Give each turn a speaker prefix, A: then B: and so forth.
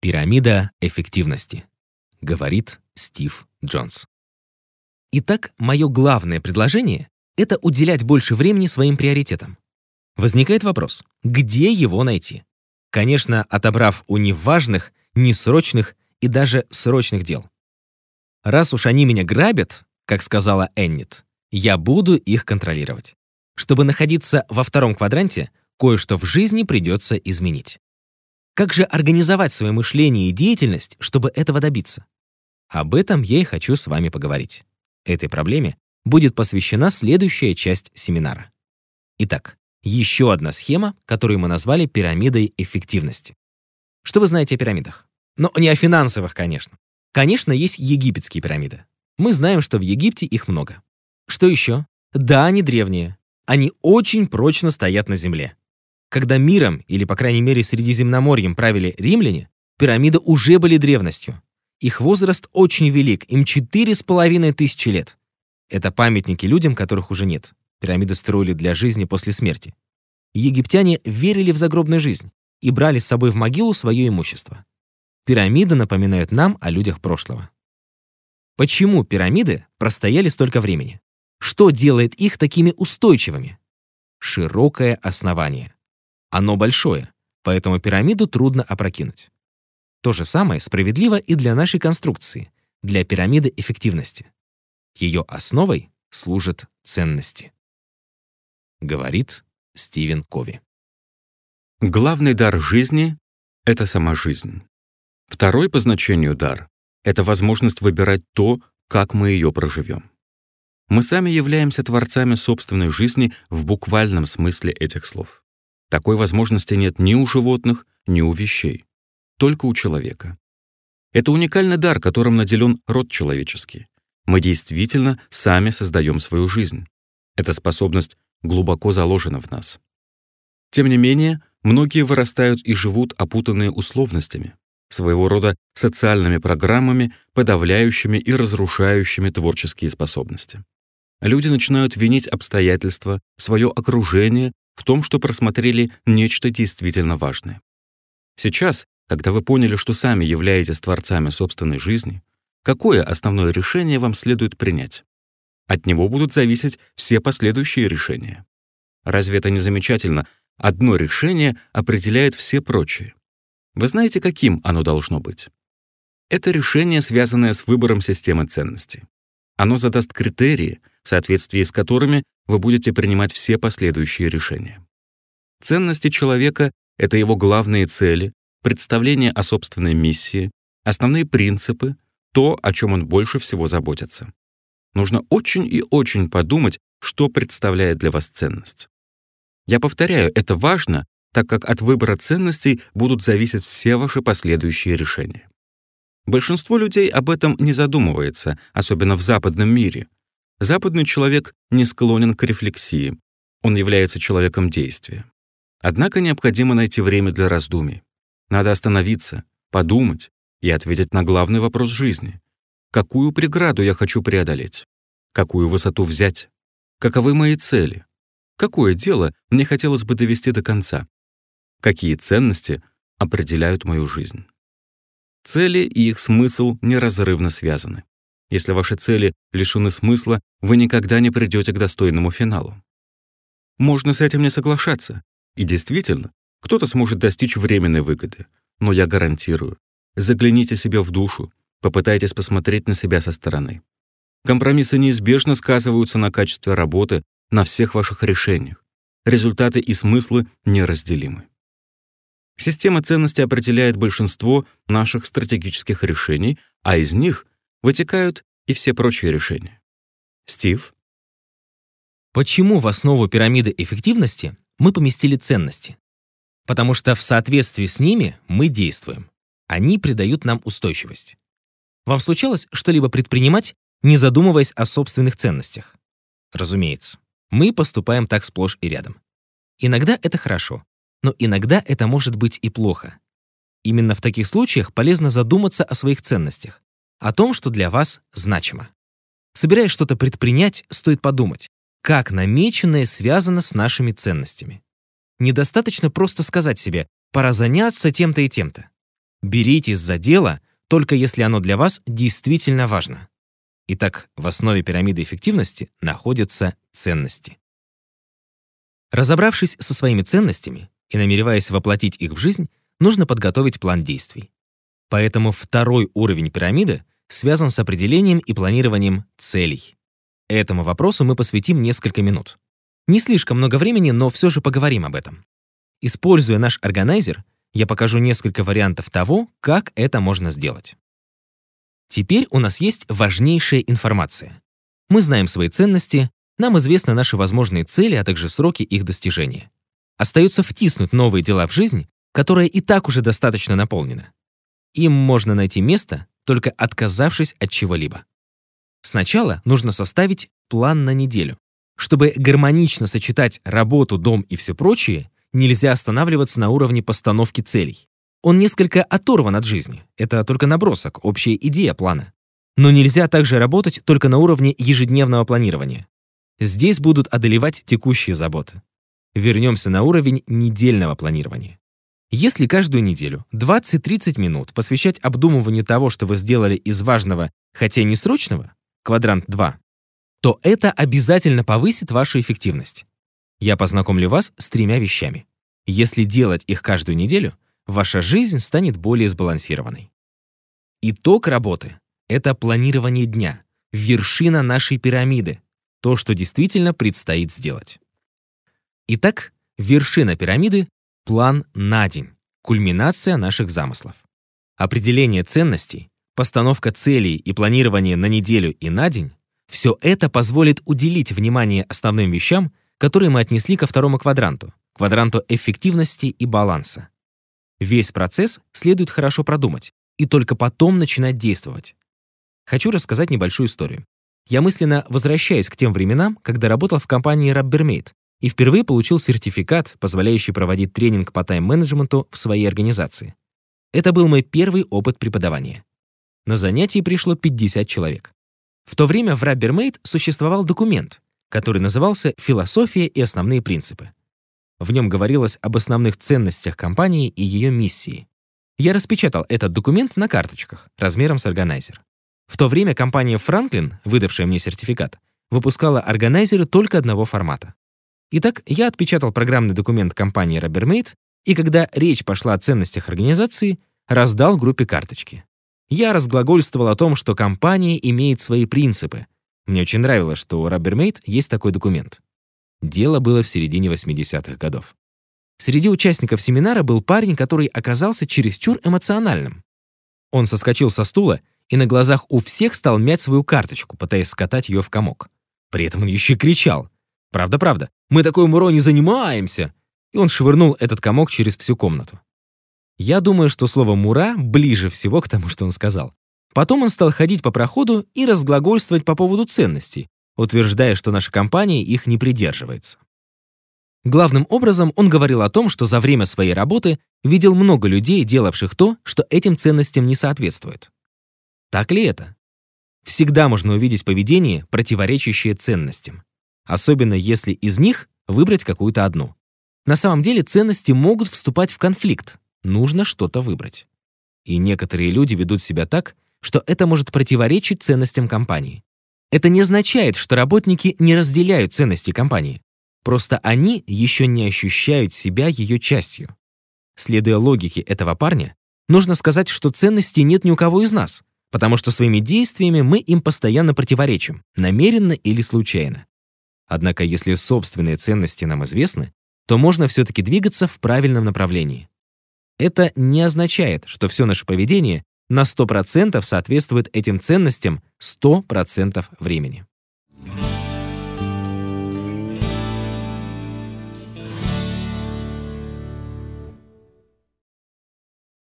A: Пирамида эффективности. Говорит Стив Джонс. Итак, мое главное предложение — это уделять больше времени своим приоритетам. Возникает вопрос, где его найти? Конечно, отобрав у неважных, несрочных и даже срочных дел. Раз уж они меня грабят, как сказала Эннит, я буду их контролировать. Чтобы находиться во втором квадранте, кое-что в жизни придется изменить. Как же организовать свое мышление и деятельность, чтобы этого добиться? Об этом я и хочу с вами поговорить. Этой проблеме будет посвящена следующая часть семинара. Итак, еще одна схема, которую мы назвали пирамидой эффективности. Что вы знаете о пирамидах? Но не о финансовых, конечно. Конечно, есть египетские пирамиды. Мы знаем, что в Египте их много. Что еще? Да, они древние. Они очень прочно стоят на земле. Когда миром, или по крайней мере Средиземноморьем, правили римляне, пирамиды уже были древностью. Их возраст очень велик, им четыре с половиной тысячи лет. Это памятники людям, которых уже нет. Пирамиды строили для жизни после смерти. Египтяне верили в загробную жизнь и брали с собой в могилу свое имущество. Пирамиды напоминают нам о людях прошлого. Почему пирамиды простояли столько времени? Что делает их такими устойчивыми? Широкое основание. Оно большое, поэтому пирамиду трудно опрокинуть. То же самое справедливо и для нашей конструкции, для пирамиды эффективности. Ее основой служат ценности. Говорит Стивен Кови.
B: Главный дар жизни — это сама жизнь. Второй по значению дар — это возможность выбирать то, как мы ее проживем. Мы сами являемся творцами собственной жизни в буквальном смысле этих слов. Такой возможности нет ни у животных, ни у вещей. Только у человека. Это уникальный дар, которым наделен род человеческий. Мы действительно сами создаем свою жизнь. Эта способность глубоко заложена в нас. Тем не менее, многие вырастают и живут опутанные условностями, своего рода социальными программами, подавляющими и разрушающими творческие способности. Люди начинают винить обстоятельства, свое окружение в том, что просмотрели нечто действительно важное. Сейчас, когда вы поняли, что сами являетесь творцами собственной жизни, какое основное решение вам следует принять? От него будут зависеть все последующие решения. Разве это не замечательно? Одно решение определяет все прочие. Вы знаете, каким оно должно быть? Это решение, связанное с выбором системы ценностей. Оно задаст критерии, в соответствии с которыми вы будете принимать все последующие решения. Ценности человека — это его главные цели, представление о собственной миссии, основные принципы, то, о чем он больше всего заботится. Нужно очень и очень подумать, что представляет для вас ценность. Я повторяю, это важно, так как от выбора ценностей будут зависеть все ваши последующие решения. Большинство людей об этом не задумывается, особенно в западном мире. Западный человек не склонен к рефлексии. Он является человеком действия. Однако необходимо найти время для раздумий. Надо остановиться, подумать и ответить на главный вопрос жизни. Какую преграду я хочу преодолеть? Какую высоту взять? Каковы мои цели? Какое дело мне хотелось бы довести до конца? Какие ценности определяют мою жизнь? Цели и их смысл неразрывно связаны. Если ваши цели лишены смысла, вы никогда не придете к достойному финалу. Можно с этим не соглашаться. И действительно, кто-то сможет достичь временной выгоды. Но я гарантирую, загляните себе в душу, попытайтесь посмотреть на себя со стороны. Компромиссы неизбежно сказываются на качестве работы, на всех ваших решениях. Результаты и смыслы неразделимы. Система ценностей определяет большинство наших стратегических решений, а из них вытекают и все прочие решения. Стив?
A: Почему в основу пирамиды эффективности мы поместили ценности? Потому что в соответствии с ними мы действуем. Они придают нам устойчивость. Вам случалось что-либо предпринимать, не задумываясь о собственных ценностях? Разумеется, мы поступаем так сплошь и рядом. Иногда это хорошо, но иногда это может быть и плохо. Именно в таких случаях полезно задуматься о своих ценностях, о том, что для вас значимо. Собираясь что-то предпринять, стоит подумать, как намеченное связано с нашими ценностями. Недостаточно просто сказать себе «пора заняться тем-то и тем-то». Беритесь за дело, только если оно для вас действительно важно. Итак, в основе пирамиды эффективности находятся ценности. Разобравшись со своими ценностями и намереваясь воплотить их в жизнь, нужно подготовить план действий. Поэтому второй уровень пирамиды связан с определением и планированием целей. Этому вопросу мы посвятим несколько минут. Не слишком много времени, но все же поговорим об этом. Используя наш органайзер, я покажу несколько вариантов того, как это можно сделать. Теперь у нас есть важнейшая информация. Мы знаем свои ценности, нам известны наши возможные цели, а также сроки их достижения. Остается втиснуть новые дела в жизнь, которая и так уже достаточно наполнена. Им можно найти место, только отказавшись от чего-либо. Сначала нужно составить план на неделю. Чтобы гармонично сочетать работу, дом и все прочее, нельзя останавливаться на уровне постановки целей. Он несколько оторван от жизни. Это только набросок, общая идея плана. Но нельзя также работать только на уровне ежедневного планирования. Здесь будут одолевать текущие заботы. Вернемся на уровень недельного планирования. Если каждую неделю 20-30 минут посвящать обдумыванию того, что вы сделали из важного, хотя и не срочного, квадрант 2, то это обязательно повысит вашу эффективность. Я познакомлю вас с тремя вещами. Если делать их каждую неделю, ваша жизнь станет более сбалансированной. Итог работы — это планирование дня, вершина нашей пирамиды, то, что действительно предстоит сделать. Итак, вершина пирамиды — план на день, кульминация наших замыслов. Определение ценностей, постановка целей и планирование на неделю и на день — все это позволит уделить внимание основным вещам, которые мы отнесли ко второму квадранту, квадранту эффективности и баланса. Весь процесс следует хорошо продумать и только потом начинать действовать. Хочу рассказать небольшую историю. Я мысленно возвращаюсь к тем временам, когда работал в компании Rubbermaid и впервые получил сертификат, позволяющий проводить тренинг по тайм-менеджменту в своей организации. Это был мой первый опыт преподавания. На занятии пришло 50 человек. В то время в Rubbermaid существовал документ, который назывался «Философия и основные принципы». В нем говорилось об основных ценностях компании и ее миссии. Я распечатал этот документ на карточках размером с органайзер. В то время компания Franklin, выдавшая мне сертификат, выпускала органайзеры только одного формата. Итак, я отпечатал программный документ компании Rubbermaid, и когда речь пошла о ценностях организации, раздал группе карточки. Я разглагольствовал о том, что компания имеет свои принципы, мне очень нравилось, что у Rubbermaid есть такой документ. Дело было в середине 80-х годов. Среди участников семинара был парень, который оказался чересчур эмоциональным. Он соскочил со стула и на глазах у всех стал мять свою карточку, пытаясь скатать ее в комок. При этом он еще и кричал. «Правда-правда, мы такой муро не занимаемся!» И он швырнул этот комок через всю комнату. Я думаю, что слово «мура» ближе всего к тому, что он сказал. Потом он стал ходить по проходу и разглагольствовать по поводу ценностей, утверждая, что наша компания их не придерживается. Главным образом он говорил о том, что за время своей работы видел много людей, делавших то, что этим ценностям не соответствует. Так ли это? Всегда можно увидеть поведение, противоречащее ценностям, особенно если из них выбрать какую-то одну. На самом деле ценности могут вступать в конфликт, нужно что-то выбрать. И некоторые люди ведут себя так, что это может противоречить ценностям компании. Это не означает, что работники не разделяют ценности компании. Просто они еще не ощущают себя ее частью. Следуя логике этого парня, нужно сказать, что ценностей нет ни у кого из нас, потому что своими действиями мы им постоянно противоречим, намеренно или случайно. Однако, если собственные ценности нам известны, то можно все-таки двигаться в правильном направлении. Это не означает, что все наше поведение на 100% соответствует этим ценностям 100% времени.